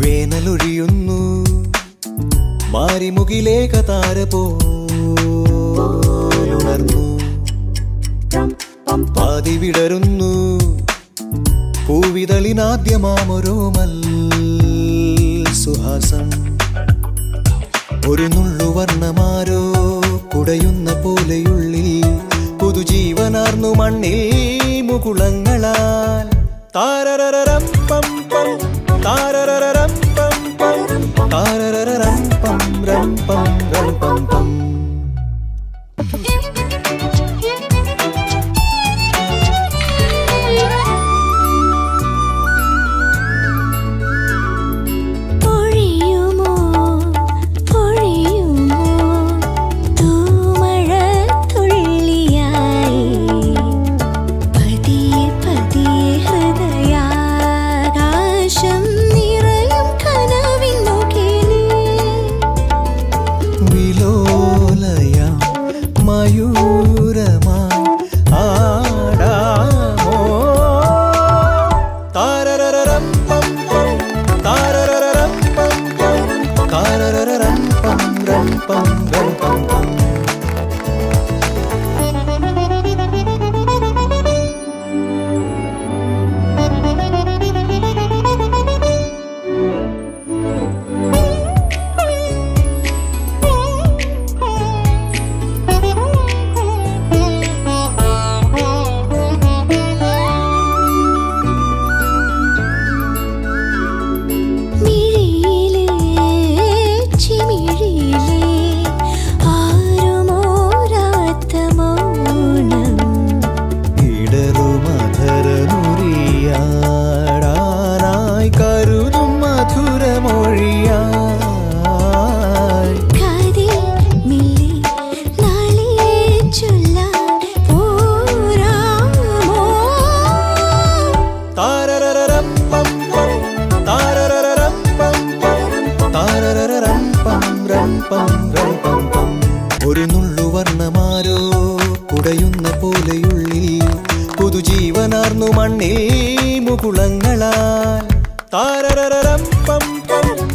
വേനലൊഴിയുന്നു. മാരിമുകിലേക താര പോലുണർന്നു പാതി വിടരുന്നു. പൂവിതളിനാദ്യമാമൊരു മല്ല ഒരു നുള്ളു വർണമാരോ കുടയുന്ന പോലെയുള്ളിൽ പുതുജീവനാർന്നു മണ്ണിൽ മുകുളങ്ങളാൽ. താരറ Thank you. ജീവനാർന്നു മണ്ണിൽ മുകുളങ്ങളാൽ. താരം പം പം